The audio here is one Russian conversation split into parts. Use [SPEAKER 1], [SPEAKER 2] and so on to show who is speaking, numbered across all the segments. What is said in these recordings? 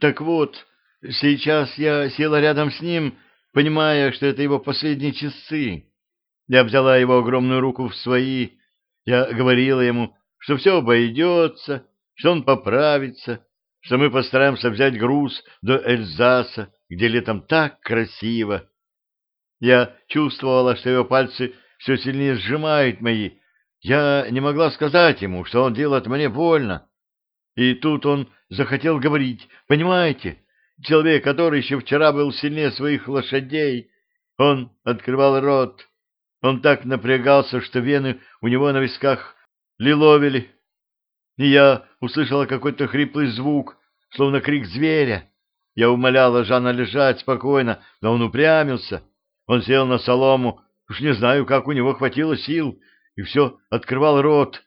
[SPEAKER 1] Так вот, сейчас я села рядом с ним, понимая, что это его последние часы. Я взяла его огромную руку в свои. Я говорила ему, что все обойдется, что он поправится, что мы постараемся взять груз до Эльзаса, где летом так красиво. Я чувствовала, что его пальцы все сильнее сжимают мои. Я не могла сказать ему, что он делает мне больно. И тут он захотел говорить, понимаете? Человек, который еще вчера был сильнее своих лошадей, он открывал рот. Он так напрягался, что вены у него на висках лиловили. И я услышала какой-то хриплый звук, словно крик зверя. Я умоляла Жана лежать спокойно, но он упрямился. Он сел на солому, уж не знаю, как у него хватило сил, и все открывал рот.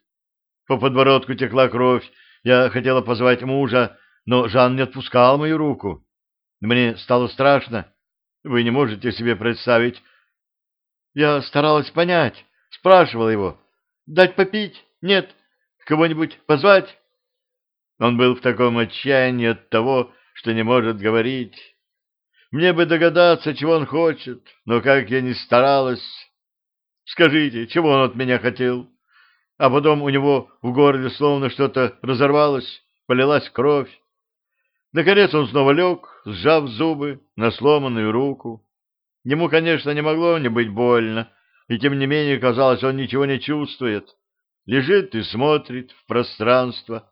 [SPEAKER 1] По подбородку текла кровь. Я хотела позвать мужа, но Жан не отпускал мою руку. Мне стало страшно. Вы не можете себе представить. Я старалась понять, спрашивала его. Дать попить? Нет. Кого-нибудь позвать? Он был в таком отчаянии от того, что не может говорить. Мне бы догадаться, чего он хочет, но как я ни старалась... Скажите, чего он от меня хотел? А потом у него в горле словно что-то разорвалось, полилась кровь. Наконец он снова лег, сжав зубы на сломанную руку. Ему, конечно, не могло не быть больно, и тем не менее казалось, он ничего не чувствует. Лежит и смотрит в пространство.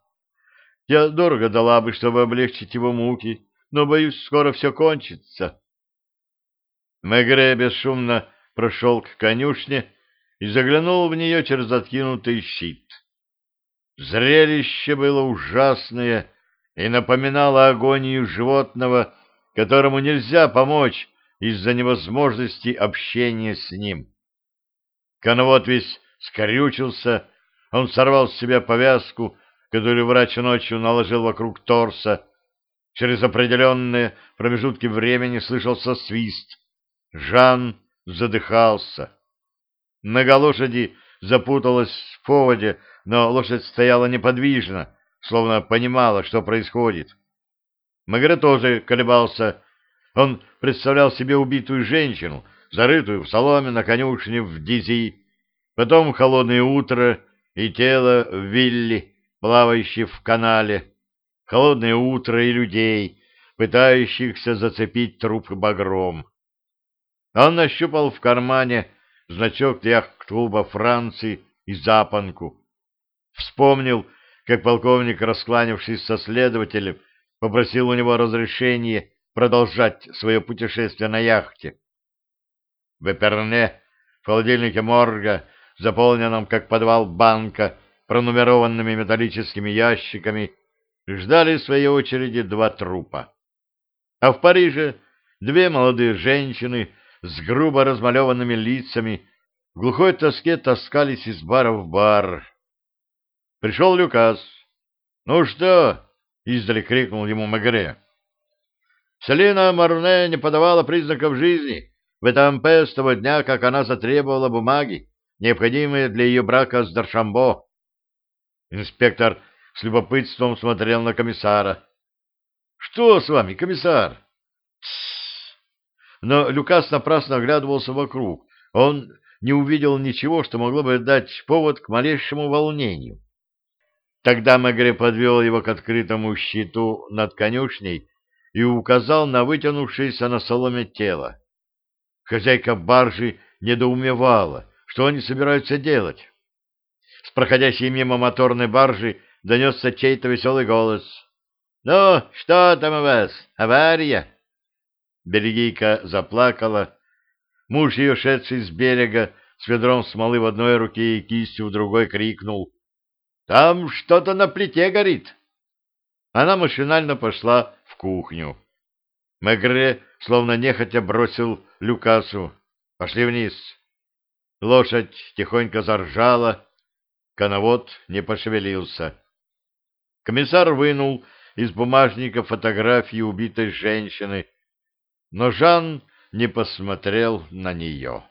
[SPEAKER 1] Я дорого дала бы, чтобы облегчить его муки, но, боюсь, скоро все кончится. Мегре бесшумно прошел к конюшне и заглянул в нее через откинутый щит. Зрелище было ужасное и напоминало агонию животного, которому нельзя помочь из-за невозможности общения с ним. Коновод весь скорючился, он сорвал с себя повязку, которую врач ночью наложил вокруг торса, Через определенные промежутки времени слышался свист. Жан задыхался. Нога лошади запуталась в поводе, но лошадь стояла неподвижно, словно понимала, что происходит. Магре тоже колебался. Он представлял себе убитую женщину, зарытую в соломе на конюшне в Дизи, потом холодное утро и тело Вилли, плавающее в канале холодное утро и людей, пытающихся зацепить труп багром. Он нащупал в кармане значок яхт-клуба Франции и запонку. Вспомнил, как полковник, раскланившись со следователем, попросил у него разрешения продолжать свое путешествие на яхте. В Эперне, в холодильнике морга, заполненном как подвал банка, пронумерованными металлическими ящиками, ждали своей очереди два трупа. А в Париже две молодые женщины с грубо размалеванными лицами в глухой тоске таскались из бара в бар. Пришел Люкас. «Ну что?» — издали крикнул ему Магре. Селина Марне не подавала признаков жизни в этом с того дня, как она затребовала бумаги, необходимые для ее брака с Даршамбо. Инспектор с любопытством смотрел на комиссара. — Что с вами, комиссар? Но Люкас напрасно оглядывался вокруг. Он не увидел ничего, что могло бы дать повод к малейшему волнению. Тогда Мегре подвел его к открытому щиту над конюшней и указал на вытянувшееся на соломе тело. Хозяйка баржи недоумевала, что они собираются делать. С проходящей мимо моторной баржи донесся чей-то веселый голос. «Ну, что там у вас? Авария?» Бельгийка заплакала. Муж ее, шедший с берега, с ведром смолы в одной руке и кистью в другой, крикнул. «Там что-то на плите горит!» Она машинально пошла в кухню. Мегре, словно нехотя, бросил Люкасу. «Пошли вниз!» Лошадь тихонько заржала, коновод не пошевелился. Комиссар вынул из бумажника фотографии убитой женщины, но Жан не посмотрел на нее.